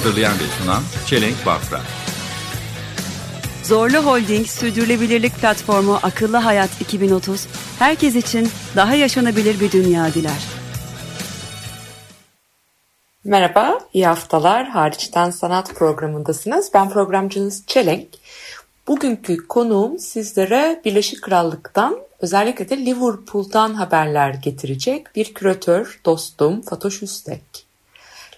Hazırlayan ve sunan Çelenk Bafra. Zorlu Holding Sürdürülebilirlik Platformu Akıllı Hayat 2030, herkes için daha yaşanabilir bir dünya diler. Merhaba, iyi haftalar. Hariçten Sanat programındasınız. Ben programcınız Çelenk. Bugünkü konuğum sizlere Birleşik Krallık'tan özellikle de Liverpool'dan haberler getirecek bir küratör, dostum Fatoş Üstek.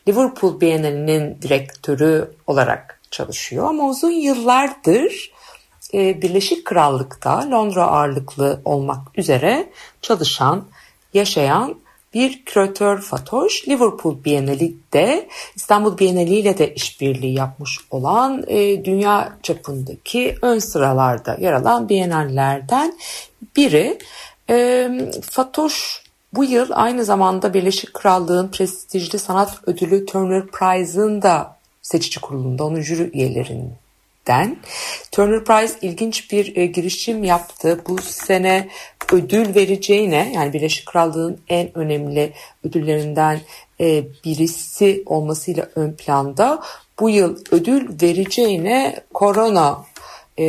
Liverpool Bienalinin direktörü olarak çalışıyor ama uzun yıllardır e, Birleşik Krallık'ta Londra ağırlıklı olmak üzere çalışan, yaşayan bir küratör Fatoş. Liverpool Bienali İstanbul Bienali ile de işbirliği yapmış olan e, dünya çapındaki ön sıralarda yer alan bienallerden biri. E, Fatoş bu yıl aynı zamanda Birleşik Krallığın prestijli sanat ödülü Turner Prize'ın da seçici kurulunda onun jüri üyelerinden. Turner Prize ilginç bir e, girişim yaptı. Bu sene ödül vereceğine yani Birleşik Krallığın en önemli ödüllerinden e, birisi olmasıyla ön planda bu yıl ödül vereceğine korona e,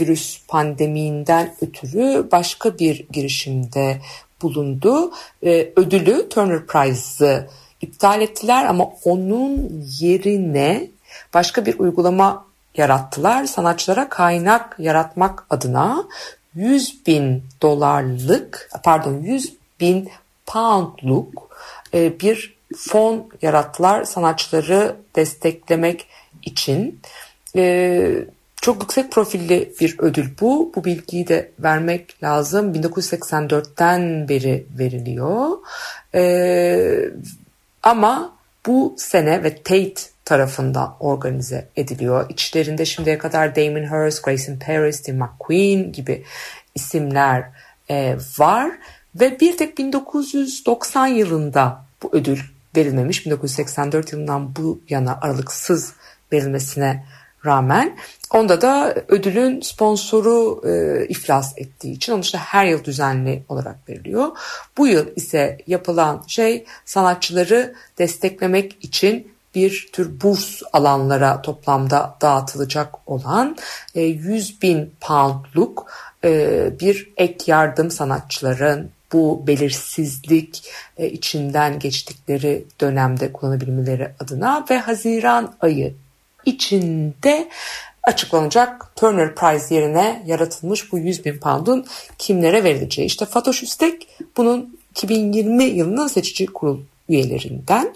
virüs pandemiğinden ötürü başka bir girişimde bulundu. E, ödülü Turner Prize'ı iptal ettiler ama onun yerine başka bir uygulama yarattılar. Sanatçılara kaynak yaratmak adına 100 bin dolarlık pardon 100 bin poundluk e, bir fon yarattılar sanatçıları desteklemek için. Çok yüksek profilli bir ödül bu. Bu bilgiyi de vermek lazım. 1984'ten beri veriliyor. Ee, ama bu sene ve Tate tarafından organize ediliyor. İçlerinde şimdiye kadar Damon Hirst, Grayson Paris, Steve McQueen gibi isimler e, var. Ve bir tek 1990 yılında bu ödül verilmemiş. 1984 yılından bu yana aralıksız verilmesine rağmen onda da ödülün sponsoru e, iflas ettiği için onun işte her yıl düzenli olarak veriliyor. Bu yıl ise yapılan şey sanatçıları desteklemek için bir tür burs alanlara toplamda dağıtılacak olan e, 100 bin poundluk e, bir ek yardım sanatçıların bu belirsizlik e, içinden geçtikleri dönemde kullanabilmeleri adına ve Haziran ayı içinde açıklanacak Turner Prize yerine yaratılmış bu 100 bin pound'un kimlere verileceği. İşte Fatoş Üstek bunun 2020 yılının seçici kurul üyelerinden.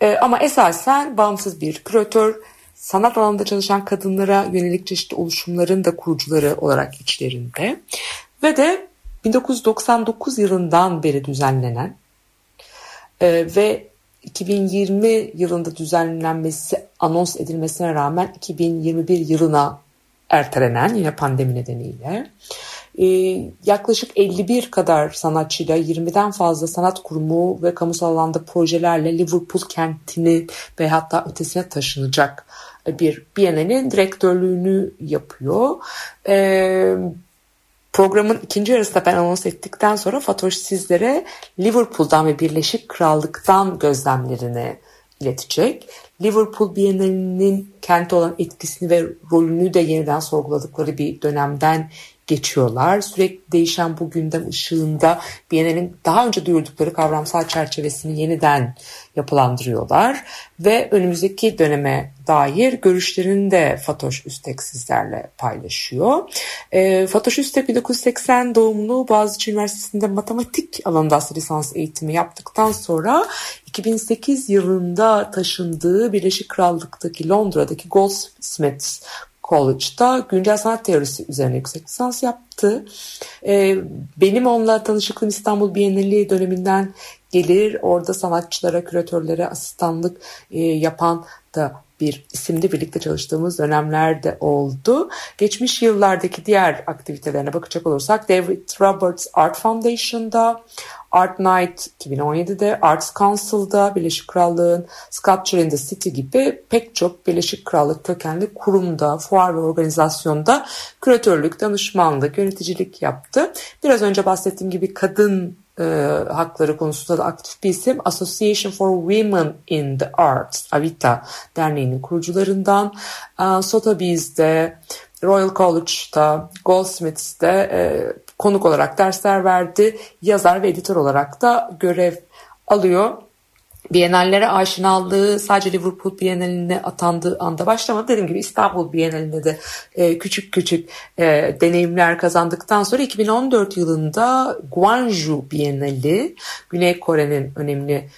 Ee, ama esasen bağımsız bir küratör, sanat alanında çalışan kadınlara yönelik çeşitli oluşumların da kurucuları olarak içlerinde. Ve de 1999 yılından beri düzenlenen e, ve 2020 yılında düzenlenmesi anons edilmesine rağmen 2021 yılına ertelenen yine pandemi nedeniyle e, yaklaşık 51 kadar sanatçıyla 20'den fazla sanat kurumu ve kamusal alanda projelerle Liverpool kentini ve hatta ötesine taşınacak bir Biennale'nin direktörlüğünü yapıyor. E, Programın ikinci yarısında ben anons ettikten sonra Fatoş sizlere Liverpool'dan ve Birleşik Krallık'tan gözlemlerini iletecek. Liverpool Bienalinin kente olan etkisini ve rolünü de yeniden sorguladıkları bir dönemden geçiyorlar. Sürekli değişen bu gündem ışığında Biennale'nin daha önce duyurdukları kavramsal çerçevesini yeniden yapılandırıyorlar ve önümüzdeki döneme dair görüşlerini de Fatoş Üstek sizlerle paylaşıyor. E, Fatoş Üstek 1980 doğumlu Boğaziçi Üniversitesi'nde matematik alanında lisans eğitimi yaptıktan sonra 2008 yılında taşındığı Birleşik Krallık'taki Londra'daki Goldsmiths College'da güncel sanat teorisi üzerine yüksek lisans yaptı. Ee, benim onunla tanışıklığım İstanbul Bienali döneminden gelir. Orada sanatçılara, küratörlere asistanlık e, yapan da bir isimde birlikte çalıştığımız dönemlerde oldu. Geçmiş yıllardaki diğer aktivitelerine bakacak olursak David Roberts Art Foundation'da, Art Night 2017'de, Arts Council'da, Birleşik Krallığın Sculpture in the City gibi pek çok Birleşik Krallık kökenli kurumda, fuar ve organizasyonda küratörlük, danışmanlık, yöneticilik yaptı. Biraz önce bahsettiğim gibi kadın e, hakları konusunda da aktif bir isim. Association for Women in the Arts, Avita Derneği'nin kurucularından. E, Sotheby's'de, Royal College'da, Goldsmiths'te e, konuk olarak dersler verdi. Yazar ve editör olarak da görev alıyor. Bienallere aşinalığı sadece Liverpool Biennaline atandığı anda başlamadı. Dediğim gibi İstanbul Bienalinde de e, küçük küçük e, deneyimler kazandıktan sonra 2014 yılında Gwangju Bienali, Güney Kore'nin önemli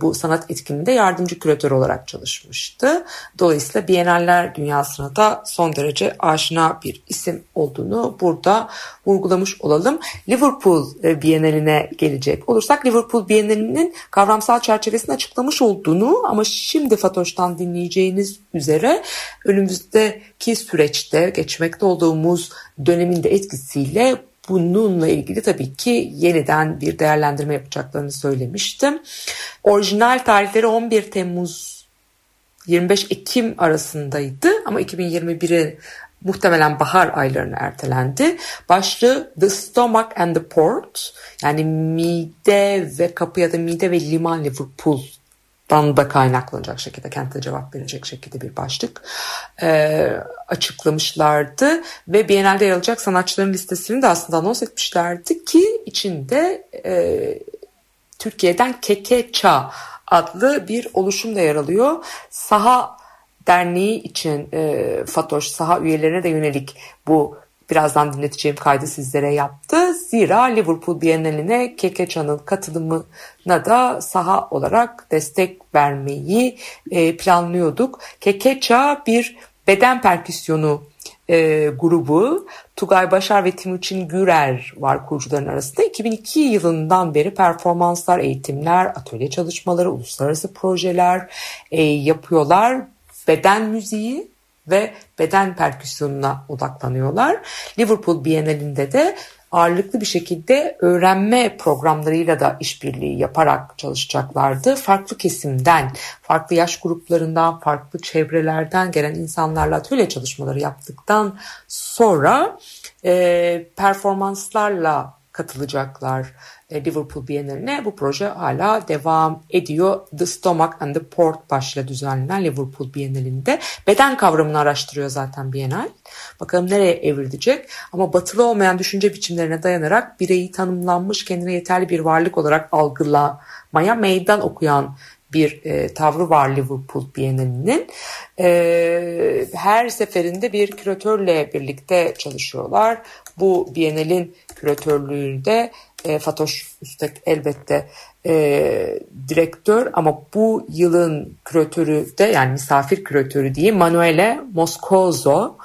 bu sanat etkinliğinde yardımcı küratör olarak çalışmıştı. Dolayısıyla Biennaller dünyasına da son derece aşina bir isim olduğunu burada vurgulamış olalım. Liverpool e, Bienaline gelecek olursak Liverpool Bienalinin kavramsal çerçevesini açıklamış olduğunu ama şimdi Fatoş'tan dinleyeceğiniz üzere önümüzdeki süreçte geçmekte olduğumuz dönemin de etkisiyle bununla ilgili tabii ki yeniden bir değerlendirme yapacaklarını söylemiştim. Orijinal tarihleri 11 Temmuz 25 Ekim arasındaydı ama 2021'e muhtemelen bahar aylarına ertelendi. Başlığı The Stomach and the Port yani mide ve kapı ya da mide ve liman Liverpool dan da kaynaklanacak şekilde kentte cevap verecek şekilde bir başlık e, açıklamışlardı ve Biennale'de yer alacak sanatçıların listesini de aslında anons etmişlerdi ki içinde e, Türkiye'den Kekeça adlı bir oluşum da yer alıyor. Saha Derneği için e, Fatoş saha üyelerine de yönelik bu birazdan dinleteceğim kaydı sizlere yaptı. Zira Liverpool Biennaline Kekeça'nın katılımına da saha olarak destek vermeyi e, planlıyorduk. Kekeça bir beden perküsyonu e, grubu. Tugay Başar ve Timuçin Gürer var kurucuların arasında. 2002 yılından beri performanslar, eğitimler, atölye çalışmaları, uluslararası projeler e, yapıyorlar. Beden müziği ve beden perküsyonuna odaklanıyorlar. Liverpool Bienalinde de ağırlıklı bir şekilde öğrenme programlarıyla da işbirliği yaparak çalışacaklardı. Farklı kesimden, farklı yaş gruplarından, farklı çevrelerden gelen insanlarla atölye çalışmaları yaptıktan sonra e, performanslarla katılacaklar e, Liverpool Biennaline. Bu proje hala devam ediyor. The Stomach and the Port başlığı düzenlenen Liverpool Biennale'inde. Beden kavramını araştırıyor zaten Biennale. Bakalım nereye evrilecek. Ama batılı olmayan düşünce biçimlerine dayanarak bireyi tanımlanmış kendine yeterli bir varlık olarak algılamaya meydan okuyan bir e, tavrı var Liverpool Bienalinin. E, her seferinde bir küratörle birlikte çalışıyorlar. Bu Bienalin küratörlüğünde e, Fatoş Üstek elbette e, direktör ama bu yılın küratörü de yani misafir küratörü diye Manuele Moscoso e,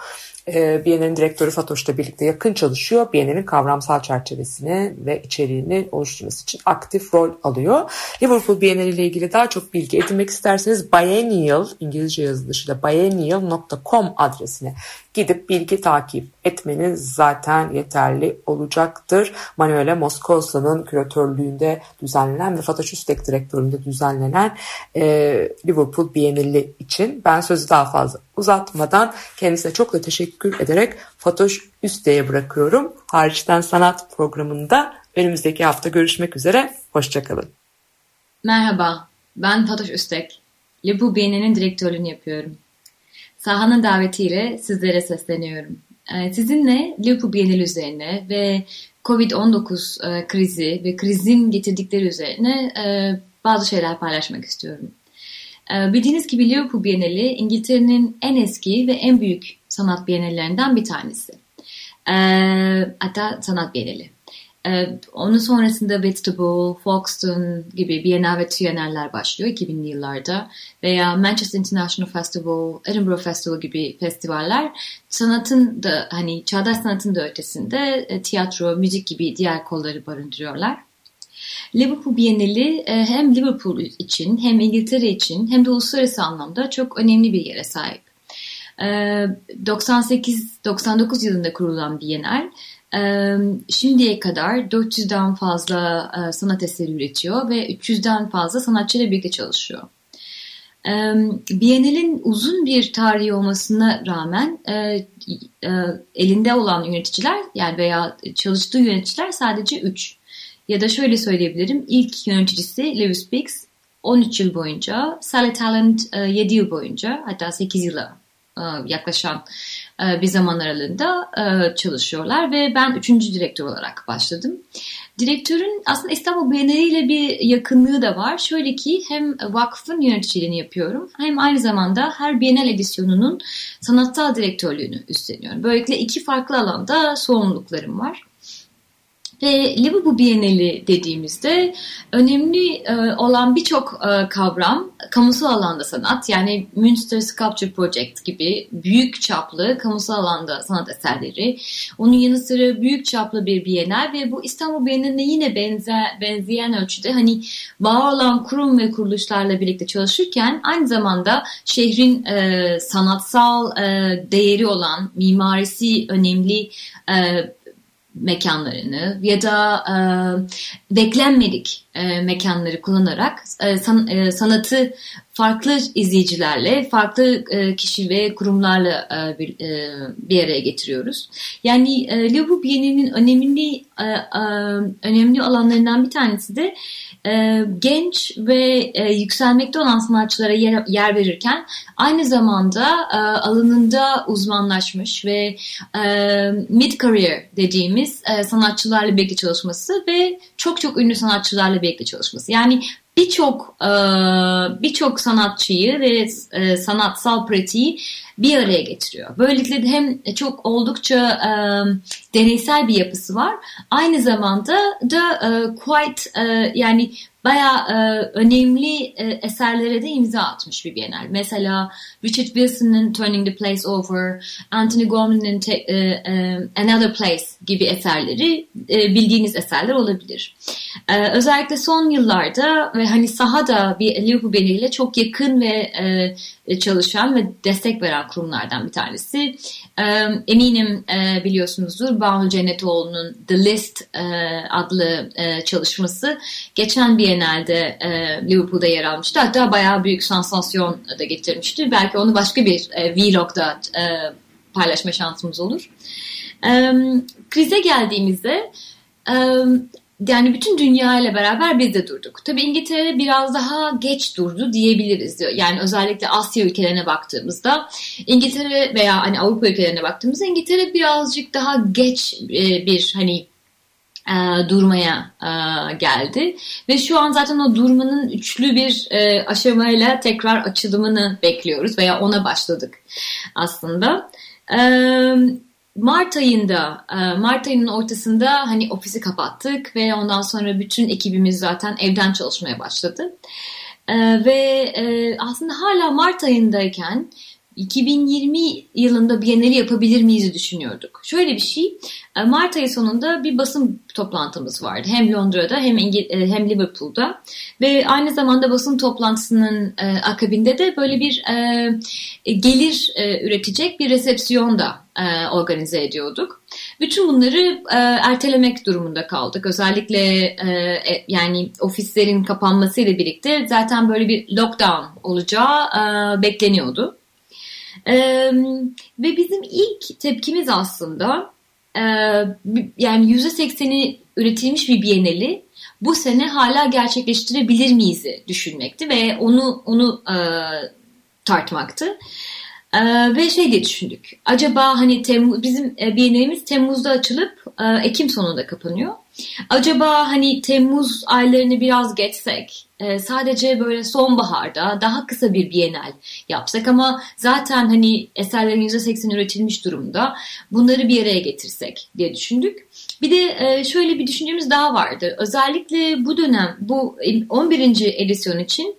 Biennale'nin direktörü Fatoş'la birlikte yakın çalışıyor. Biennale'nin kavramsal çerçevesini ve içeriğini oluşturması için aktif rol alıyor. Liverpool Biennale ile ilgili daha çok bilgi edinmek isterseniz biennial, İngilizce yazılışıyla biennial.com adresine gidip bilgi takip etmeniz zaten yeterli olacaktır. Manuela Moscosa'nın küratörlüğünde düzenlenen ve Fatoş Üstek direktöründe düzenlenen e, Liverpool Biennale için ben sözü daha fazla uzatmadan kendisine çok da teşekkür ederek Fatoş Üstek'e bırakıyorum. Hariçten Sanat programında önümüzdeki hafta görüşmek üzere. Hoşçakalın. Merhaba, ben Fatoş Üstek. Liverpool Biennale'nin direktörlüğünü yapıyorum. Sahanın davetiyle sizlere sesleniyorum. Ee, sizinle Liverpool Bienali üzerine ve Covid-19 e, krizi ve krizin getirdikleri üzerine e, bazı şeyler paylaşmak istiyorum. E, bildiğiniz gibi Liverpool Bienali İngiltere'nin en eski ve en büyük sanat bienallerinden bir tanesi. Hatta sanat bienali. Ee, onun sonrasında Vegetable, Folkestone gibi Biennale ve Triennaller başlıyor 2000'li yıllarda veya Manchester International Festival, Edinburgh Festival gibi festivaller sanatın da hani çağdaş sanatın da ötesinde e, tiyatro, müzik gibi diğer kolları barındırıyorlar. Liverpool Bienali e, hem Liverpool için hem İngiltere için hem de uluslararası anlamda çok önemli bir yere sahip. 98-99 e, yılında kurulan Bienal şimdiye kadar 400'den fazla sanat eseri üretiyor ve 300'den fazla sanatçıyla birlikte çalışıyor. Biennial'in uzun bir tarihi olmasına rağmen e, e, elinde olan yöneticiler yani veya çalıştığı yöneticiler sadece 3. Ya da şöyle söyleyebilirim ilk yöneticisi Lewis Biggs 13 yıl boyunca, Sally Talent 7 yıl boyunca hatta 8 yıla yaklaşan bir zaman aralığında çalışıyorlar ve ben 3. direktör olarak başladım. Direktörün aslında İstanbul Bienali ile bir yakınlığı da var. Şöyle ki hem vakfın yöneticiliğini yapıyorum hem aynı zamanda her Bienal edisyonunun sanatsal direktörlüğünü üstleniyorum. Böylelikle iki farklı alanda sorumluluklarım var. Ve Liverpool Bienali dediğimizde önemli e, olan birçok e, kavram kamusal alanda sanat yani Münster Sculpture Project gibi büyük çaplı kamusal alanda sanat eserleri. Onun yanı sıra büyük çaplı bir bienal ve bu İstanbul Bienali'ne yine benzer, benzeyen ölçüde hani var olan kurum ve kuruluşlarla birlikte çalışırken aynı zamanda şehrin e, sanatsal e, değeri olan mimarisi önemli e, mekanlarını ya da e, beklenmedik e, mekanları kullanarak e, san, e, sanatı farklı izleyicilerle, farklı e, kişi ve kurumlarla e, bir, e, bir araya getiriyoruz. Yani e, Liverpool önemli e, e, önemli alanlarından bir tanesi de e, genç ve e, yükselmekte olan sanatçılara yer, yer verirken aynı zamanda e, alanında uzmanlaşmış ve e, mid-career dediğimiz e, sanatçılarla birlikte çalışması ve çok çok ünlü sanatçılarla birlikte çalışması. Yani birçok birçok sanatçıyı ve sanatsal pratiği bir araya getiriyor. Böylelikle de hem çok oldukça e, deneysel bir yapısı var. Aynı zamanda da e, quite e, yani bayağı e, önemli e, eserlere de imza atmış bir Biennale. Mesela Richard Wilson'ın Turning the Place Over, Anthony Gorman'ın e, e, Another Place gibi eserleri e, bildiğiniz eserler olabilir. E, özellikle son yıllarda ve hani sahada bir Liverpool Biennale çok yakın ve e, çalışan ve destek veren kurumlardan bir tanesi. E, eminim e, biliyorsunuzdur Banu Cennetoğlu'nun The List adlı çalışması geçen Biennale'de Liverpool'da yer almıştı. Hatta bayağı büyük sansasyon da getirmişti. Belki onu başka bir vlogda paylaşma şansımız olur. Krize geldiğimizde yani bütün dünya ile beraber biz de durduk. Tabii İngiltere biraz daha geç durdu diyebiliriz. Yani özellikle Asya ülkelerine baktığımızda İngiltere veya hani Avrupa ülkelerine baktığımızda İngiltere birazcık daha geç e, bir hani e, durmaya e, geldi ve şu an zaten o durmanın üçlü bir aşamayla tekrar açılımını bekliyoruz veya ona başladık aslında. Mart ayında, e, Mart ayının ortasında hani ofisi kapattık ve ondan sonra bütün ekibimiz zaten evden çalışmaya başladı. E, ve e, aslında hala Mart ayındayken 2020 yılında Biennale yapabilir miyiz düşünüyorduk. Şöyle bir şey, e, Mart ayı sonunda bir basın toplantımız vardı. Hem Londra'da hem İngil e, hem Liverpool'da ve aynı zamanda basın toplantısının e, akabinde de böyle bir gelir üretecek bir resepsiyon da organize ediyorduk. Bütün bunları ertelemek durumunda kaldık. Özellikle yani ofislerin kapanmasıyla birlikte zaten böyle bir lockdown olacağı bekleniyordu. Ee, ve bizim ilk tepkimiz aslında e, yani %80'i üretilmiş bir bienali bu sene hala gerçekleştirebilir miyiz düşünmekti ve onu onu e, tartmaktı. Ee, ve şey diye düşündük. Acaba hani Temmuz, bizim e, bienalimiz Temmuz'da açılıp e, Ekim sonunda kapanıyor. Acaba hani Temmuz aylarını biraz geçsek, e, sadece böyle sonbaharda daha kısa bir bienal yapsak ama zaten hani eserlerin %80 üretilmiş durumda bunları bir araya getirsek diye düşündük. Bir de e, şöyle bir düşüncemiz daha vardı. Özellikle bu dönem bu 11. edisyon için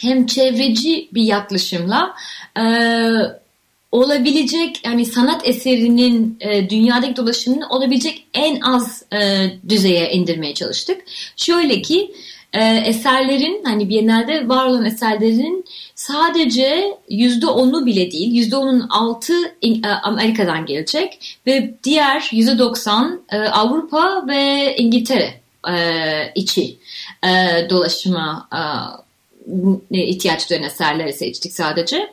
hem çevreci bir yaklaşımla e, olabilecek yani sanat eserinin e, dünyadaki dolaşımını olabilecek en az e, düzeye indirmeye çalıştık. Şöyle ki e, eserlerin hani Biennale'de var olan eserlerin sadece yüzde onu bile değil yüzde onun altı e, Amerika'dan gelecek ve diğer yüzde doksan e, Avrupa ve İngiltere e, içi e, dolaşıma e, ihtiyaç duyan eserleri seçtik sadece.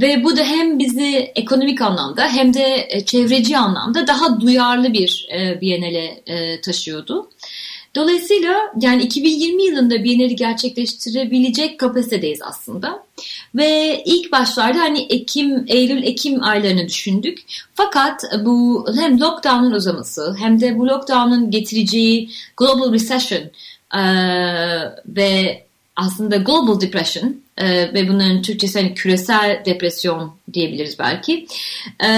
Ve bu da hem bizi ekonomik anlamda hem de e, çevreci anlamda daha duyarlı bir e, Biennale e, taşıyordu. Dolayısıyla yani 2020 yılında Biennale'i gerçekleştirebilecek kapasitedeyiz aslında. Ve ilk başlarda hani Ekim, Eylül, Ekim aylarını düşündük. Fakat bu hem lockdown'un uzaması hem de bu lockdown'un getireceği global recession ve aslında global depression e, ve bunların Türkçesi hani küresel depresyon diyebiliriz belki e,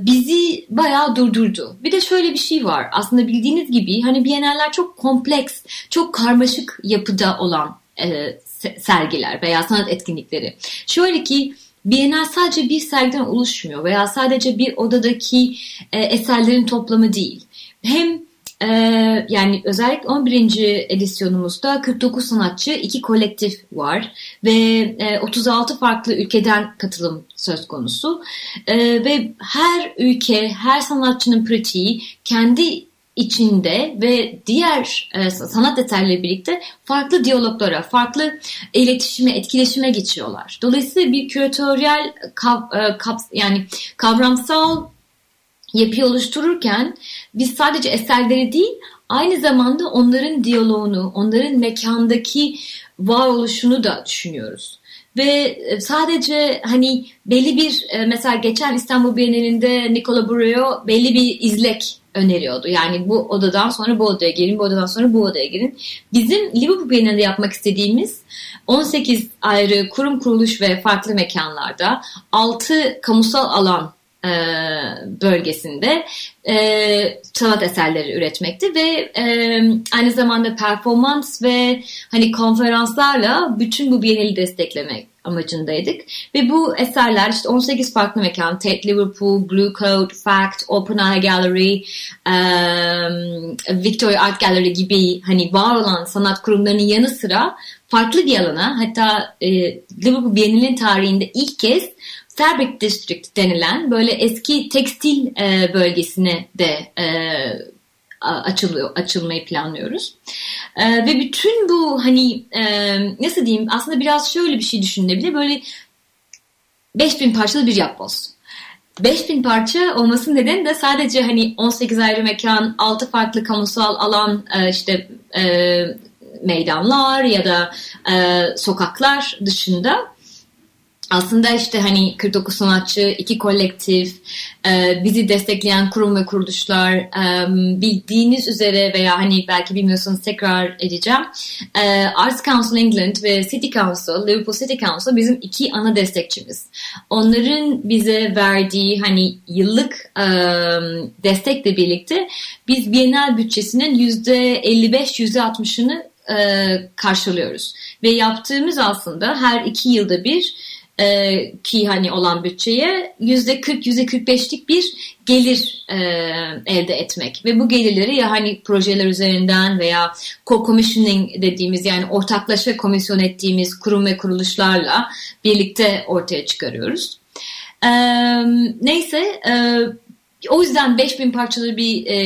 bizi bayağı durdurdu. Bir de şöyle bir şey var aslında bildiğiniz gibi hani Biennaller çok kompleks, çok karmaşık yapıda olan e, sergiler veya sanat etkinlikleri. Şöyle ki Bienal sadece bir sergiden oluşmuyor veya sadece bir odadaki e, eserlerin toplamı değil. Hem ee, yani özellikle 11. edisyonumuzda 49 sanatçı, iki kolektif var ve e, 36 farklı ülkeden katılım söz konusu. E, ve her ülke, her sanatçının pratiği kendi içinde ve diğer e, sanat eserleriyle birlikte farklı diyaloglara, farklı iletişime, etkileşime geçiyorlar. Dolayısıyla bir küratöryel kav, e, kav, yani kavramsal yapıyı oluştururken biz sadece eserleri değil aynı zamanda onların diyaloğunu, onların mekandaki varoluşunu da düşünüyoruz. Ve e, sadece hani belli bir e, mesela geçen İstanbul Bienalinde Nicola Bureo belli bir izlek öneriyordu. Yani bu odadan sonra bu odaya girin, bu odadan sonra bu odaya girin. Bizim Liverpool Bienalinde yapmak istediğimiz 18 ayrı kurum kuruluş ve farklı mekanlarda 6 kamusal alan e, bölgesinde e, sanat eserleri üretmekti ve e, aynı zamanda performans ve hani konferanslarla bütün bu Biennale'i desteklemek amacındaydık. Ve bu eserler işte 18 farklı mekan, Tate Liverpool, Blue Coat, Fact, Open Eye Gallery, um, Victoria Art Gallery gibi hani var olan sanat kurumlarının yanı sıra farklı bir alana hatta e, Liverpool Biennale'nin tarihinde ilk kez Fabric District denilen böyle eski tekstil e, bölgesine de e, açılıyor, açılmayı planlıyoruz. E, ve bütün bu hani e, nasıl diyeyim aslında biraz şöyle bir şey düşünülebilir. Böyle 5000 parçalı bir yapboz. 5000 parça olmasının nedeni de sadece hani 18 ayrı mekan, 6 farklı kamusal alan e, işte e, meydanlar ya da e, sokaklar dışında aslında işte hani 49 sanatçı, iki kolektif, e, bizi destekleyen kurum ve kuruluşlar, e, bildiğiniz üzere veya hani belki bilmiyorsanız tekrar edeceğim. E, Arts Council England ve City Council, Liverpool City Council bizim iki ana destekçimiz. Onların bize verdiği hani yıllık destekle birlikte biz Bienal bütçesinin %55-%60'ını karşılıyoruz. Ve yaptığımız aslında her iki yılda bir e, ki hani olan bütçeye yüzde 40 yüzde 45'lik bir gelir e, elde etmek ve bu gelirleri ya hani projeler üzerinden veya co-commissioning dediğimiz yani ortaklaşa komisyon ettiğimiz kurum ve kuruluşlarla birlikte ortaya çıkarıyoruz. E, neyse e, o yüzden 5000 parçalı bir e,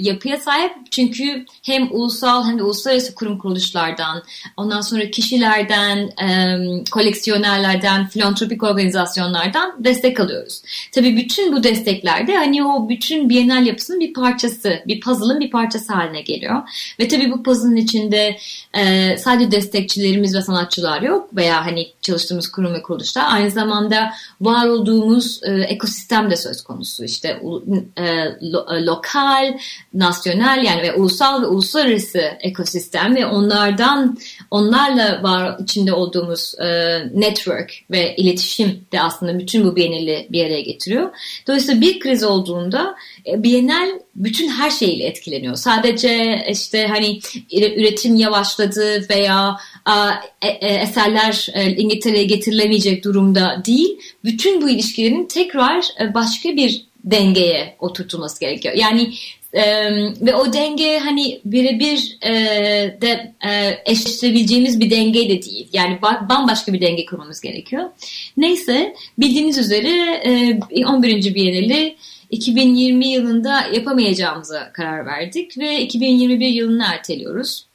yapıya sahip. Çünkü hem ulusal hem de uluslararası kurum kuruluşlardan, ondan sonra kişilerden, e, koleksiyonerlerden, filantropik organizasyonlardan destek alıyoruz. Tabii bütün bu desteklerde hani o bütün Bienal yapısının bir parçası, bir puzzle'ın bir parçası haline geliyor. Ve tabii bu puzzle'ın içinde e, sadece destekçilerimiz ve sanatçılar yok veya hani çalıştığımız kurum ve kuruluşlar. Aynı zamanda var olduğumuz e, ekosistem de söz konusu. İşte e, lo- e, lokal, nasyonel yani ve ulusal ve uluslararası ekosistem ve onlardan onlarla var içinde olduğumuz e, network ve iletişim de aslında bütün bu Biennale'i bir araya getiriyor. Dolayısıyla bir kriz olduğunda e, Biennale bütün her şeyle etkileniyor. Sadece işte hani üretim yavaşladı veya e, e, eserler e, İngiltere'ye getirilemeyecek durumda değil. Bütün bu ilişkilerin tekrar e, başka bir dengeye oturtulması gerekiyor. Yani e, ve o denge hani birebir e, de e, eşleştirebileceğimiz bir denge de değil. Yani ba- bambaşka bir denge kurmamız gerekiyor. Neyse bildiğiniz üzere e, 11. Bienali 2020 yılında yapamayacağımıza karar verdik ve 2021 yılını erteliyoruz.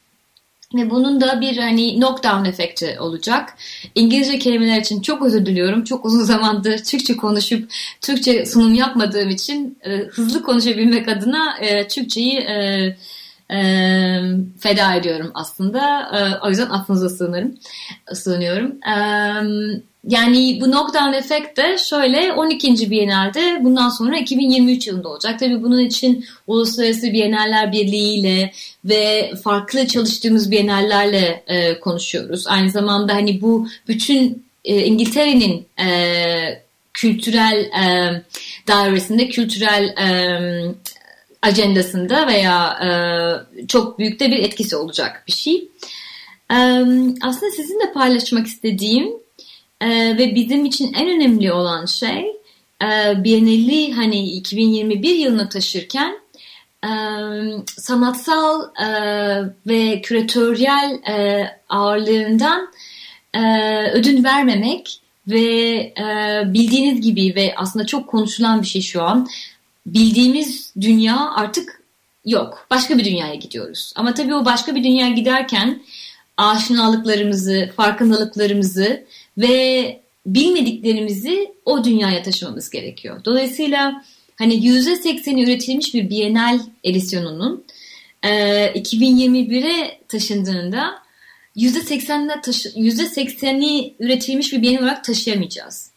Ve bunun da bir hani knockdown efekti olacak. İngilizce kelimeler için çok özür diliyorum. Çok uzun zamandır Türkçe konuşup Türkçe sunum yapmadığım için e, hızlı konuşabilmek adına e, Türkçeyi e, e, feda ediyorum aslında. E, o yüzden affınıza sığınırım, sığınıyorum. E, yani bu knockdown efekt de şöyle 12. Biennale'de bundan sonra 2023 yılında olacak. Tabii bunun için Uluslararası Biennaller Birliği ile ve farklı çalıştığımız biennallerle e, konuşuyoruz. Aynı zamanda hani bu bütün e, İngiltere'nin e, kültürel e, dairesinde, kültürel e, ajandasında veya e, çok büyük de bir etkisi olacak bir şey. E, aslında sizinle paylaşmak istediğim ee, ve bizim için en önemli olan şey e, Biennale'i hani 2021 yılına taşırken e, sanatsal e, ve küratöryel e, ağırlığından e, ödün vermemek ve e, bildiğiniz gibi ve aslında çok konuşulan bir şey şu an bildiğimiz dünya artık yok. Başka bir dünyaya gidiyoruz. Ama tabii o başka bir dünyaya giderken aşinalıklarımızı, farkındalıklarımızı ve bilmediklerimizi o dünyaya taşımamız gerekiyor. Dolayısıyla hani %80'i üretilmiş bir Bienal edisyonunun e, 2021'e taşındığında %80'i taşı, %80'i üretilmiş bir Bienal olarak taşıyamayacağız.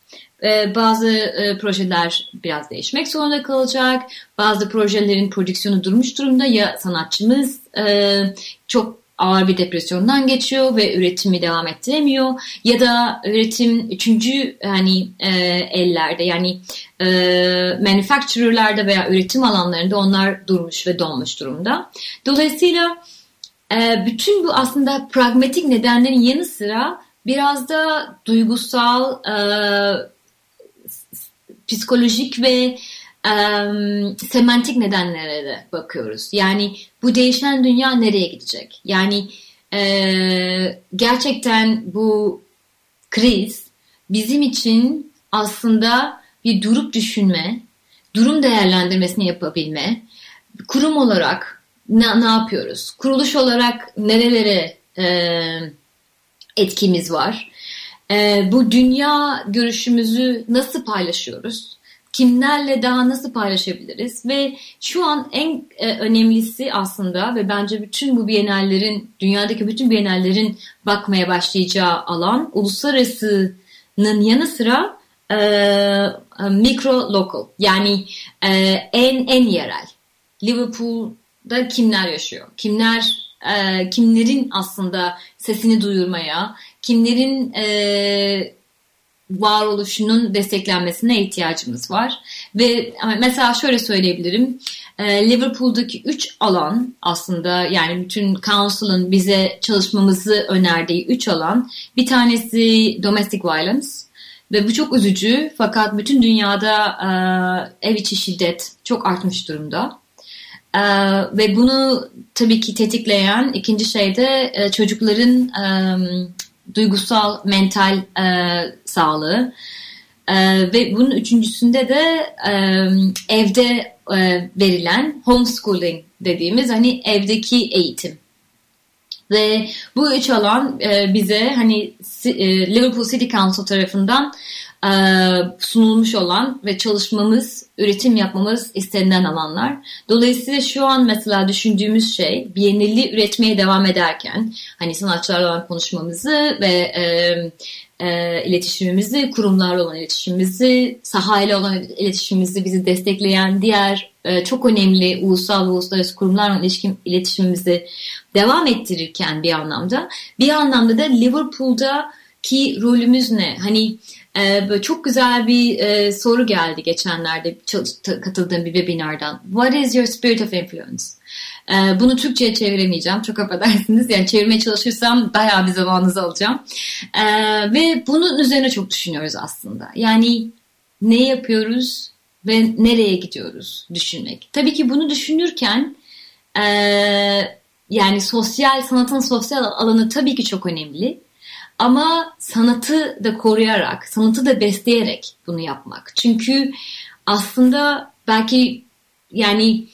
E, bazı e, projeler biraz değişmek zorunda kalacak. Bazı projelerin prodüksiyonu durmuş durumda ya sanatçımız e, çok ağır bir depresyondan geçiyor ve üretimi devam ettiremiyor ya da üretim üçüncü hani e, ellerde yani e, manufacturer'larda veya üretim alanlarında onlar durmuş ve donmuş durumda. Dolayısıyla e, bütün bu aslında pragmatik nedenlerin yanı sıra biraz da duygusal, e, psikolojik ve um, semantik nedenlere de bakıyoruz. Yani bu değişen dünya nereye gidecek? Yani e, gerçekten bu kriz bizim için aslında bir durup düşünme, durum değerlendirmesini yapabilme, kurum olarak ne, ne yapıyoruz? Kuruluş olarak nerelere e, etkimiz var? E, bu dünya görüşümüzü nasıl paylaşıyoruz? kimlerle daha nasıl paylaşabiliriz? Ve şu an en e, önemlisi aslında ve bence bütün bu bienallerin dünyadaki bütün bienallerin bakmaya başlayacağı alan uluslararasının yanı sıra e, e mikro local yani e, en en yerel. Liverpool'da kimler yaşıyor? Kimler e, kimlerin aslında sesini duyurmaya kimlerin e, varoluşunun desteklenmesine ihtiyacımız var. Ve mesela şöyle söyleyebilirim. E, Liverpool'daki üç alan aslında yani bütün Council'ın bize çalışmamızı önerdiği üç alan. Bir tanesi domestic violence ve bu çok üzücü fakat bütün dünyada e, ev içi şiddet çok artmış durumda. Ee, ve bunu tabii ki tetikleyen ikinci şey de e, çocukların e, duygusal, mental e, sağlığı. E, ve bunun üçüncüsünde de e, evde e, verilen homeschooling dediğimiz hani evdeki eğitim. Ve bu üç alan e, bize hani e, Liverpool City Council tarafından sunulmuş olan ve çalışmamız, üretim yapmamız istenilen alanlar. Dolayısıyla şu an mesela düşündüğümüz şey Biennale'i üretmeye devam ederken hani sanatçılarla olan konuşmamızı ve e, e, iletişimimizi, kurumlarla olan iletişimimizi, sahayla olan iletişimimizi bizi destekleyen diğer e, çok önemli ulusal ve uluslararası kurumlarla ilişkim, iletişimimizi devam ettirirken bir anlamda bir anlamda da Liverpool'daki rolümüz ne? Hani e, böyle çok güzel bir e, soru geldi geçenlerde katıldığım bir webinardan. What is your spirit of influence? E, bunu Türkçe'ye çeviremeyeceğim. Çok affedersiniz. Yani çevirmeye çalışırsam bayağı bir zamanınızı alacağım. E, ve bunun üzerine çok düşünüyoruz aslında. Yani ne yapıyoruz ve nereye gidiyoruz düşünmek. Tabii ki bunu düşünürken e, yani sosyal sanatın sosyal alanı tabii ki çok önemli. Ama sanatı da koruyarak, sanatı da besleyerek bunu yapmak. Çünkü aslında belki yani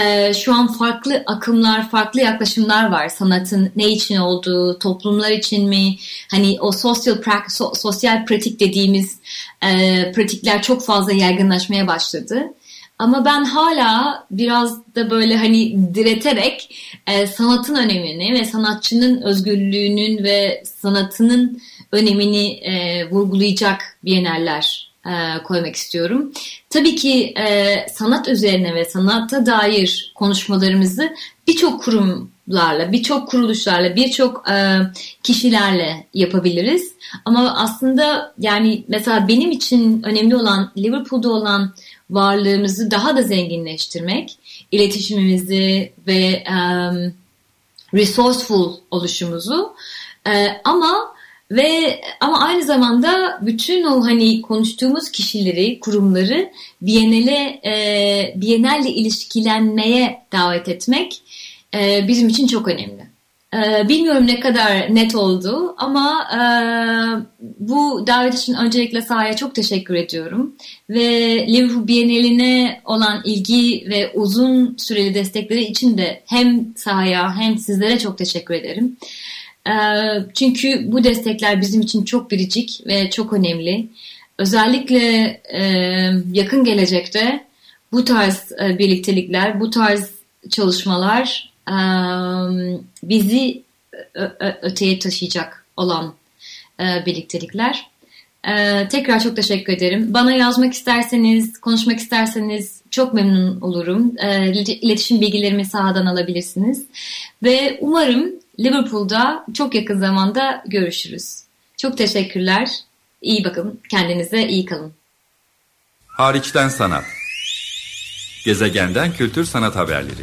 e, şu an farklı akımlar, farklı yaklaşımlar var sanatın ne için olduğu, toplumlar için mi? Hani o sosyal so, sosyal pratik dediğimiz e, pratikler çok fazla yaygınlaşmaya başladı. Ama ben hala biraz da böyle hani direterek e, sanatın önemini ve sanatçının özgürlüğünün ve sanatının önemini e, vurgulayacak biyeneller e, koymak istiyorum. Tabii ki e, sanat üzerine ve sanata dair konuşmalarımızı birçok kurumlarla, birçok kuruluşlarla, birçok e, kişilerle yapabiliriz. Ama aslında yani mesela benim için önemli olan Liverpool'da olan varlığımızı daha da zenginleştirmek, iletişimimizi ve um, resourceful oluşumuzu e, ama ve ama aynı zamanda bütün o hani konuştuğumuz kişileri, kurumları Biennale, e, Biennale ilişkilenmeye davet etmek e, bizim için çok önemli. E, bilmiyorum ne kadar net oldu ama e, bu davet için öncelikle sahaya çok teşekkür ediyorum. Ve Liverpool Biennaline olan ilgi ve uzun süreli destekleri için de hem sahaya hem sizlere çok teşekkür ederim. E, çünkü bu destekler bizim için çok biricik ve çok önemli. Özellikle e, yakın gelecekte bu tarz e, birliktelikler, bu tarz çalışmalar bizi öteye taşıyacak olan birliktelikler. Tekrar çok teşekkür ederim. Bana yazmak isterseniz, konuşmak isterseniz çok memnun olurum. İletişim bilgilerimi sahadan alabilirsiniz. Ve umarım Liverpool'da çok yakın zamanda görüşürüz. Çok teşekkürler. İyi bakın. Kendinize iyi kalın. Hariçten Sanat Gezegenden Kültür Sanat Haberleri